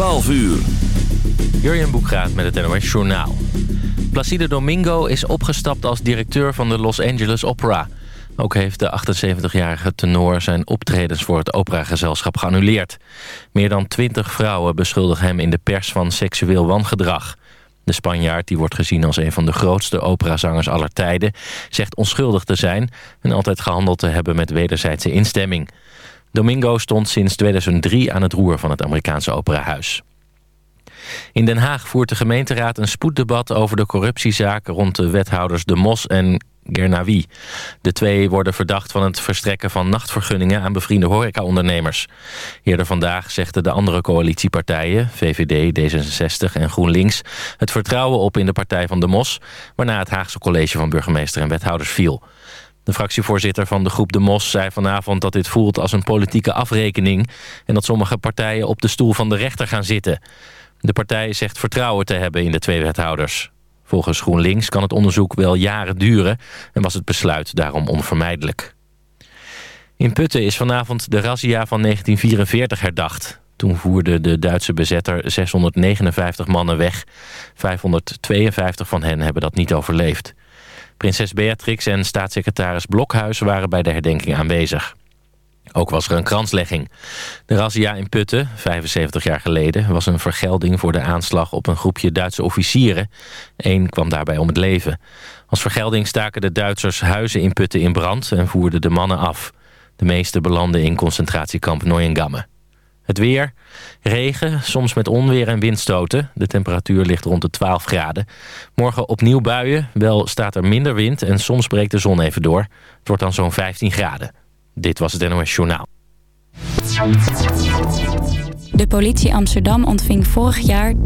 12 uur. Jurjen Boekraat met het NOS Journaal. Placide Domingo is opgestapt als directeur van de Los Angeles Opera. Ook heeft de 78-jarige tenor zijn optredens voor het operagezelschap geannuleerd. Meer dan 20 vrouwen beschuldigen hem in de pers van seksueel wangedrag. De Spanjaard, die wordt gezien als een van de grootste operazangers aller tijden... zegt onschuldig te zijn en altijd gehandeld te hebben met wederzijdse instemming. Domingo stond sinds 2003 aan het roer van het Amerikaanse operahuis. In Den Haag voert de gemeenteraad een spoeddebat over de corruptiezaak rond de wethouders De Mos en Gernawi. De twee worden verdacht van het verstrekken van nachtvergunningen aan bevriende horecaondernemers. Eerder vandaag zegden de andere coalitiepartijen, VVD, D66 en GroenLinks, het vertrouwen op in de partij van De Mos, waarna het Haagse college van burgemeester en wethouders viel. De fractievoorzitter van de groep De Mos zei vanavond dat dit voelt als een politieke afrekening... en dat sommige partijen op de stoel van de rechter gaan zitten. De partij zegt vertrouwen te hebben in de twee wethouders. Volgens GroenLinks kan het onderzoek wel jaren duren... en was het besluit daarom onvermijdelijk. In Putten is vanavond de razzia van 1944 herdacht. Toen voerde de Duitse bezetter 659 mannen weg. 552 van hen hebben dat niet overleefd. Prinses Beatrix en staatssecretaris Blokhuis waren bij de herdenking aanwezig. Ook was er een kranslegging. De razzia in Putten, 75 jaar geleden, was een vergelding voor de aanslag op een groepje Duitse officieren. Eén kwam daarbij om het leven. Als vergelding staken de Duitsers huizen in Putten in brand en voerden de mannen af. De meeste belanden in concentratiekamp Neuengamme. Het weer, regen, soms met onweer en windstoten. De temperatuur ligt rond de 12 graden. Morgen opnieuw buien, wel staat er minder wind en soms breekt de zon even door. Het wordt dan zo'n 15 graden. Dit was het NOS Journaal. De politie Amsterdam ontving vorig jaar 13.248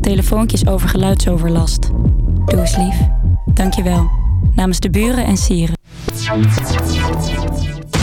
telefoontjes over geluidsoverlast. Doe eens lief. Dank je wel. Namens de buren en sieren.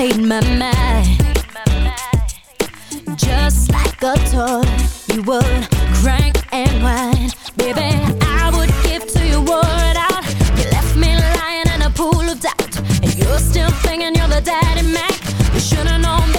Played my mind. Just like a toy You would crank and whine. Baby, I would give to you word out. You left me lying in a pool of doubt. And you're still thinking you're the daddy Mac. You should've known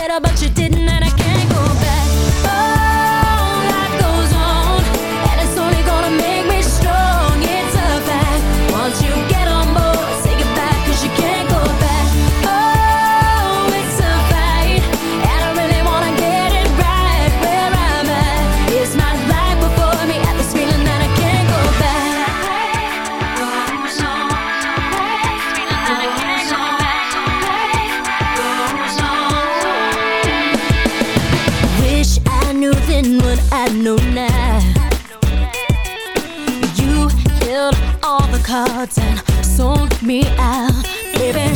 me out Baby,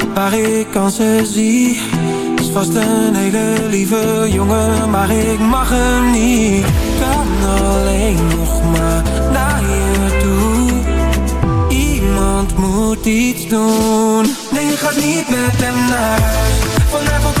Waar ik kansen zie Is vast een hele lieve jongen Maar ik mag hem niet. Kan alleen nog maar naar je toe. Iemand moet iets doen. Nee, je gaat niet met hem naar. Huis Vanavond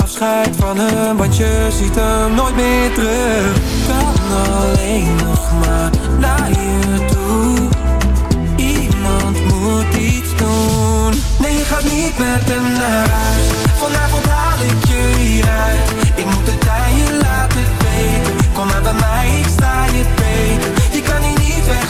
van hem, want je ziet hem nooit meer terug. Kan alleen nog maar naar je toe. Iemand moet iets doen. Nee, je gaat niet met hem naar huis. Vanavond haal ik je hieruit. Ik moet het aan je laten weten. Kom maar bij mij, ik sta je beter. Je kan hier niet weg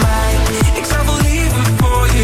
mij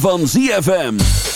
van ZFM.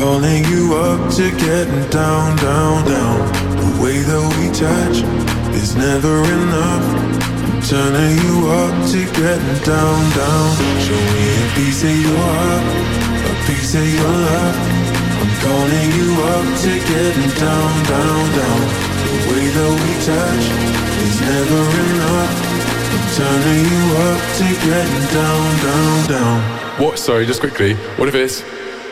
Calling you up to getting down, down, down. The way that we touch is never enough. I'm turning you up to getting down, down. Show me a piece of your heart, a piece of your love. I'm calling you up to getting down, down, down. The way that we touch is never enough. I'm turning you up to getting down, down, down. What? Sorry, just quickly. What if it's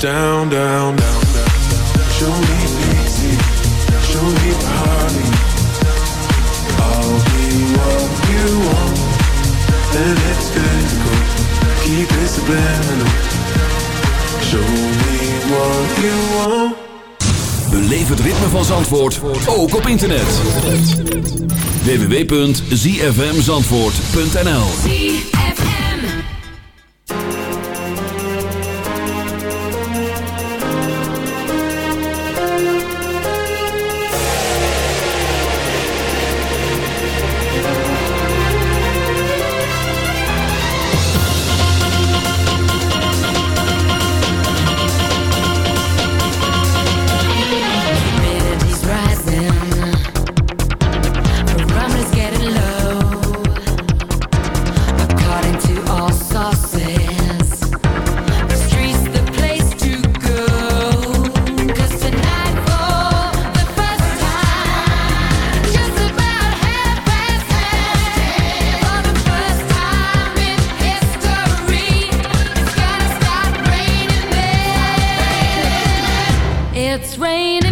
Down, down, down, down. Show me pity, show me party. I'll be what you want, and it's physical. Keep it subliminal. Show me what you want. Beleef het ritme van Zandvoort, ook op internet. www.zfmzandvoort.nl It's raining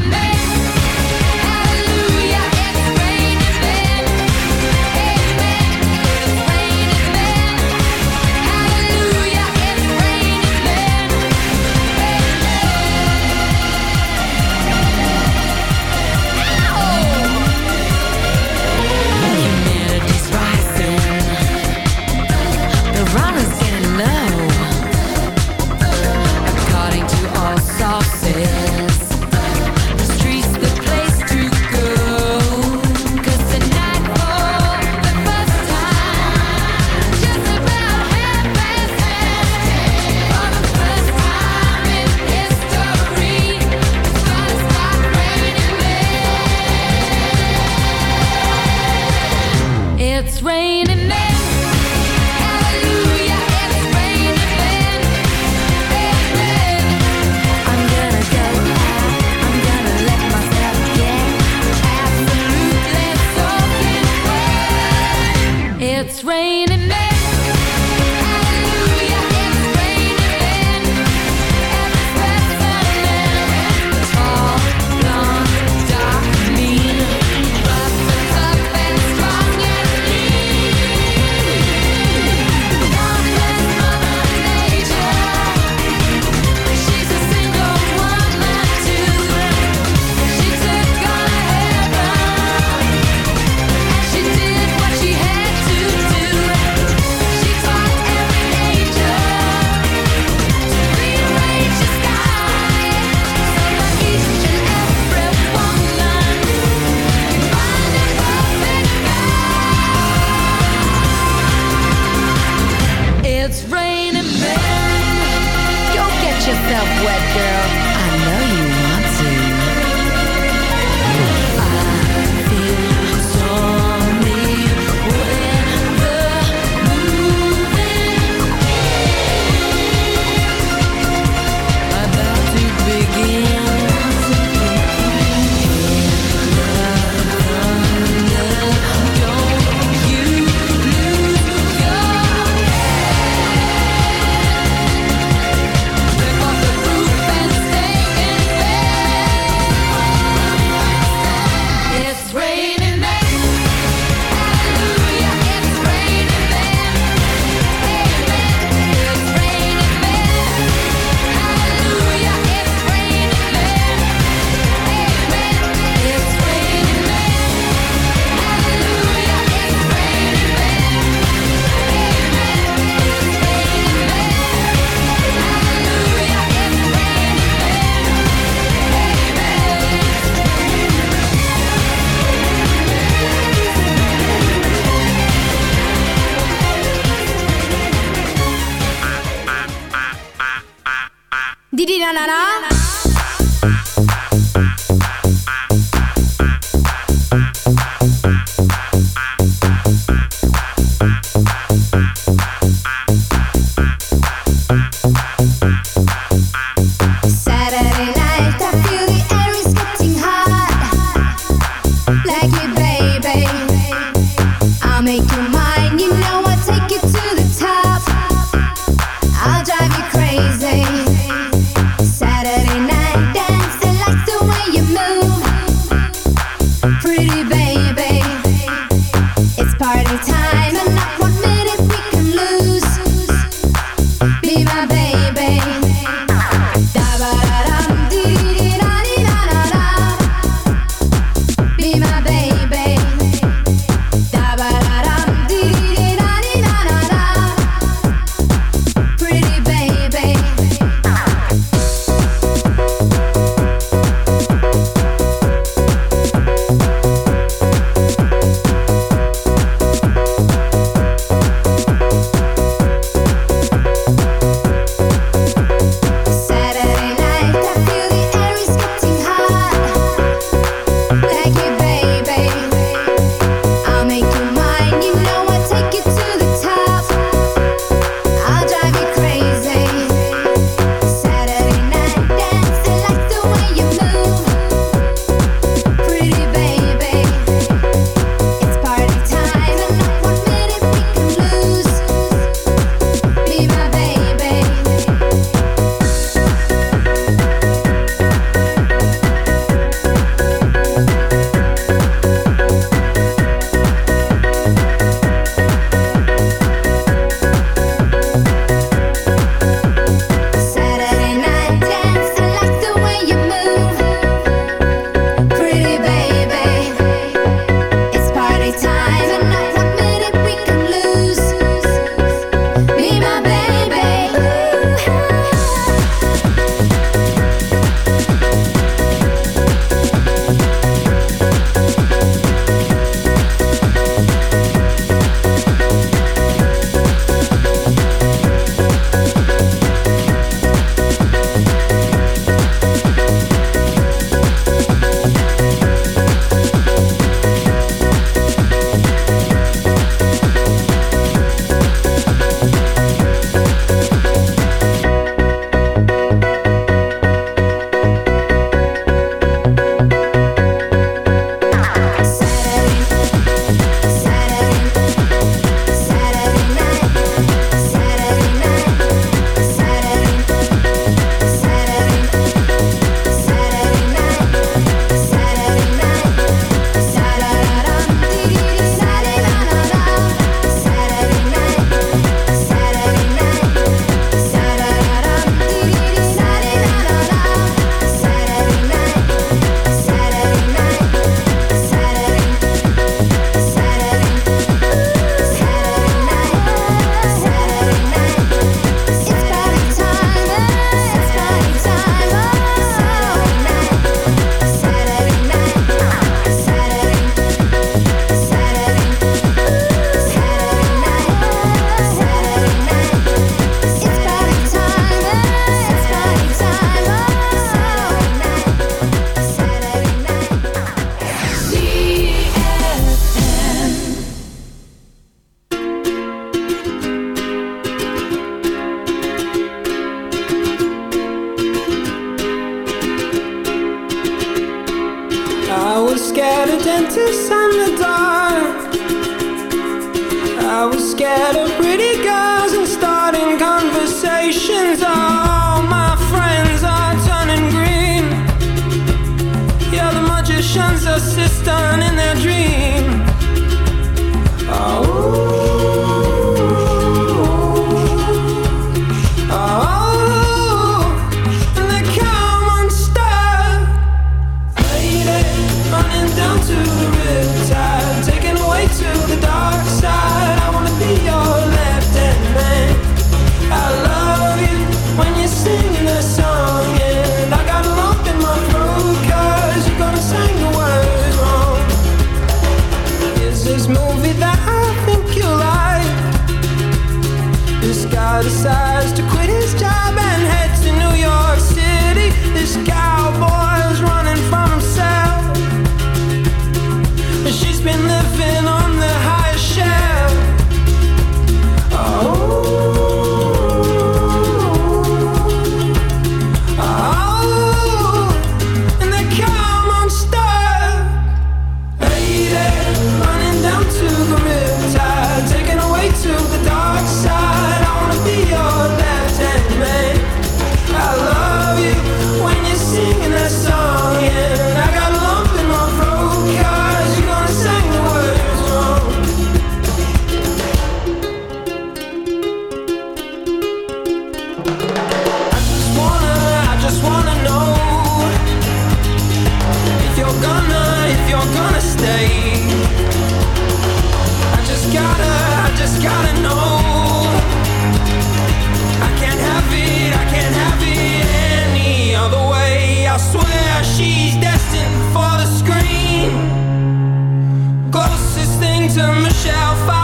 to Michelle.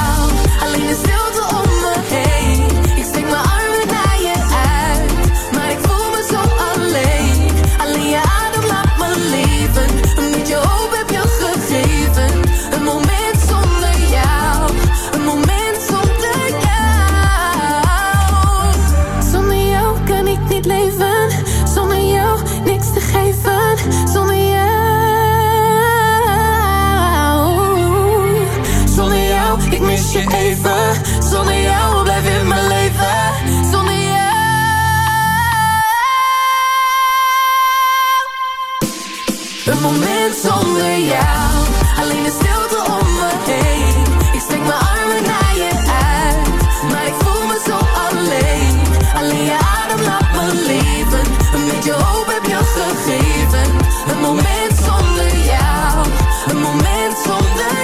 een moment zonder jou. Alleen de stilte om me heen. Ik strek mijn armen naar je uit. Maar ik voel me zo alleen. Alleen je adem laat me leven. Een beetje hoop heb je gegeven. Een moment zonder jou. Een moment zonder jou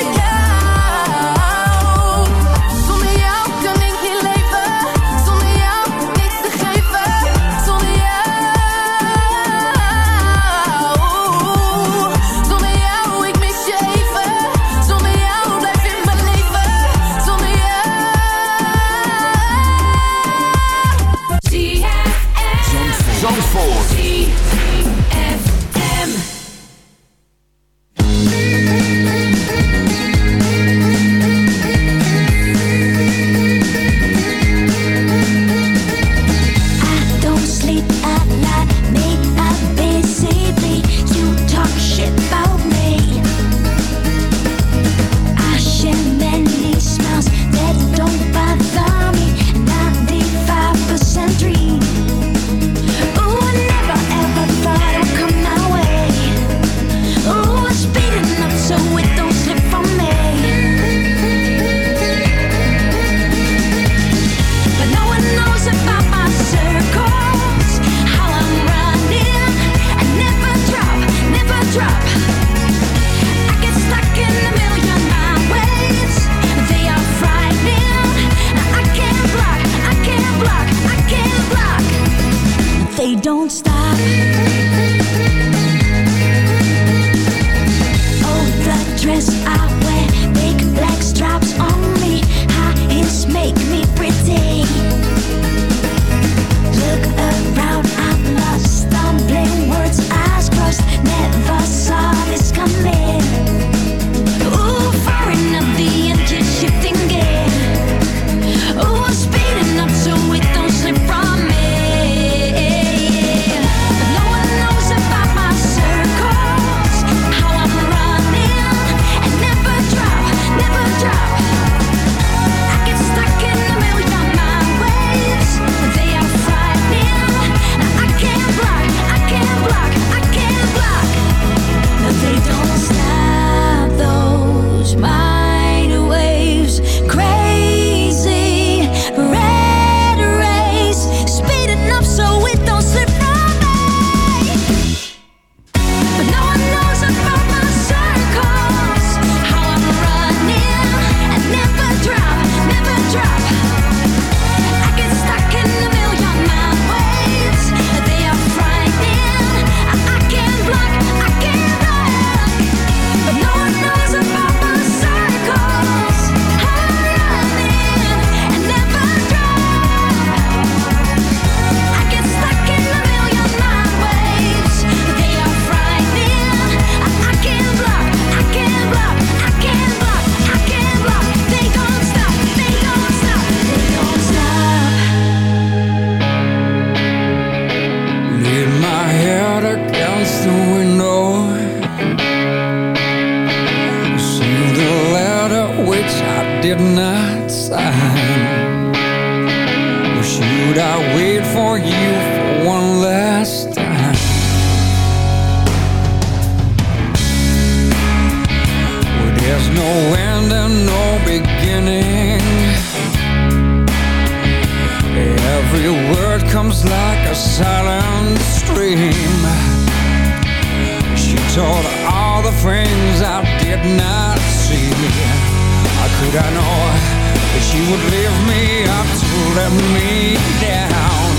down.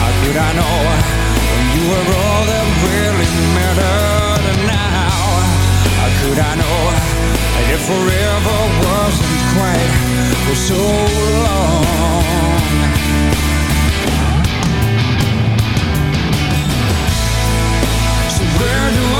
How could I know when you were all that really mattered now? How could I know that it forever wasn't quite for so long? So where do I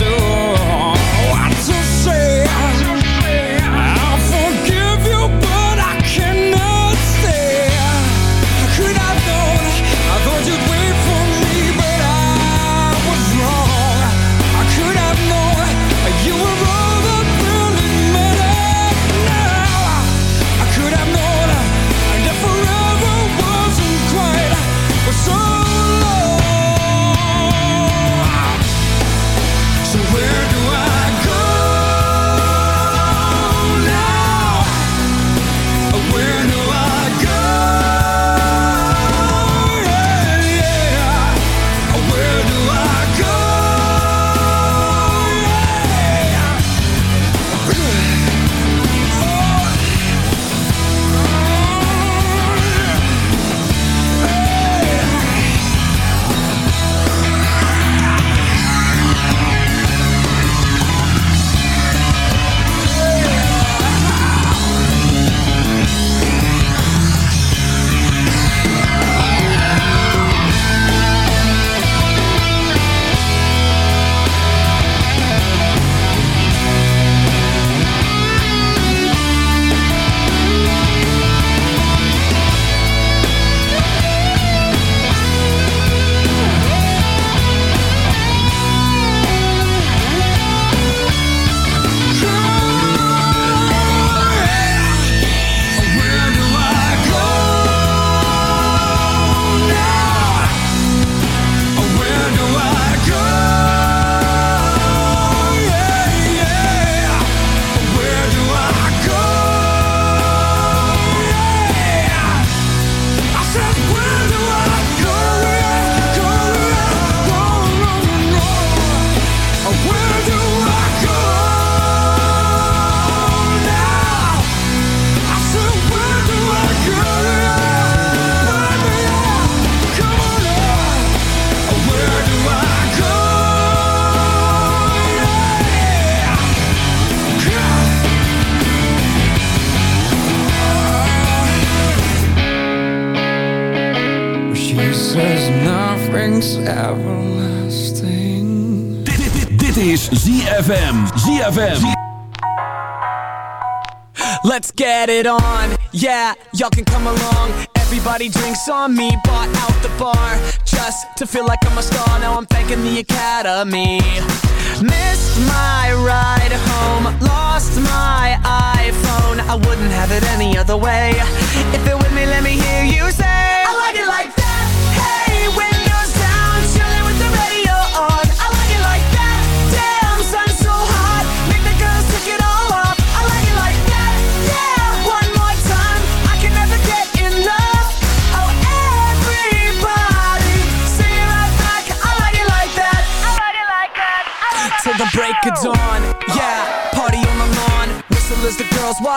it on. Yeah, y'all can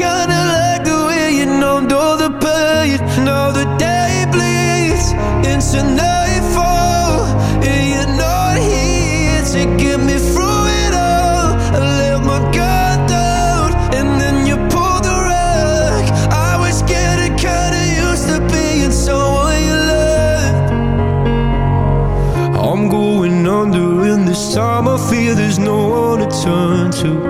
Kinda like the way you numbed all the pain. Now the day bleeds into nightfall, and you're not here to get me through it all. I let my guard down, and then you pulled the rug. I was getting kinda used to being someone you loved. I'm going under, and this time I feel there's no one to turn to.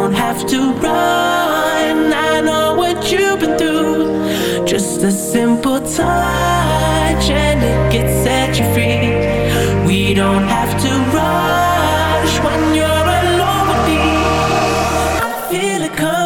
don't have to run. I know what you've been through. Just a simple touch And it gets set you free We don't have to rush When you're alone with me. I feel it coming.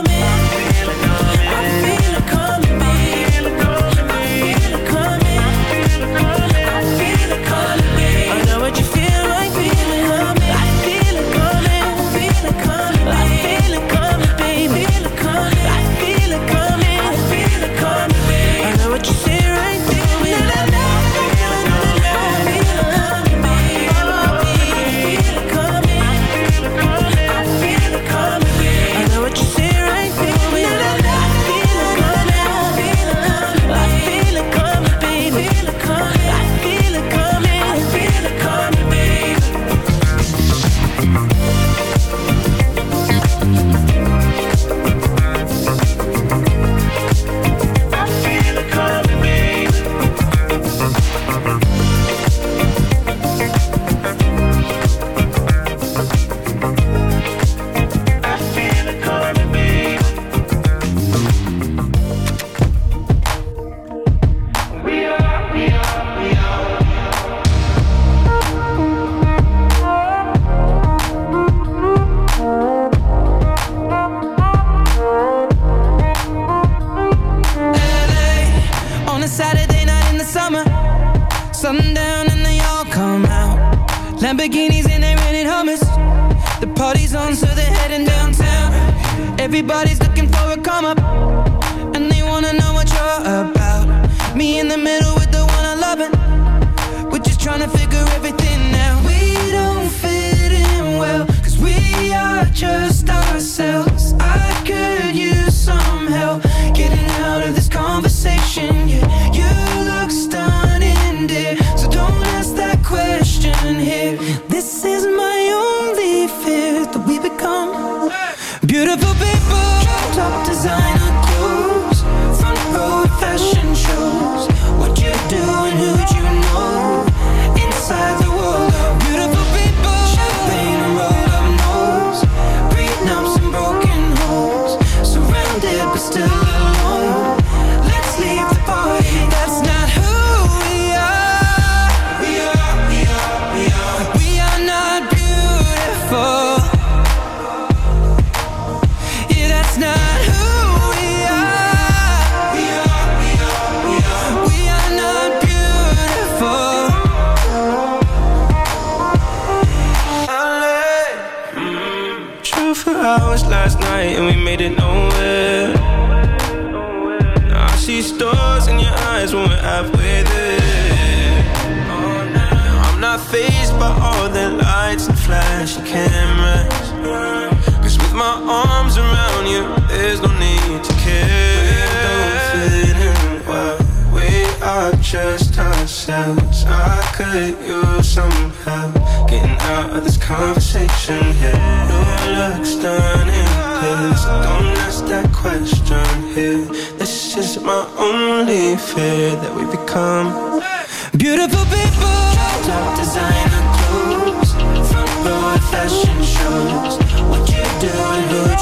trying to figure everything out. We don't fit in well, cause we are just ourselves. I could use some help getting out of this conversation. Yeah, you look stunning, dear. So don't ask that question here. This is my could use somehow getting out of this conversation here. No looks stunning, please don't ask that question here. This is my only fear that we become beautiful people. Top designer clothes, front row fashion shows. What you doing?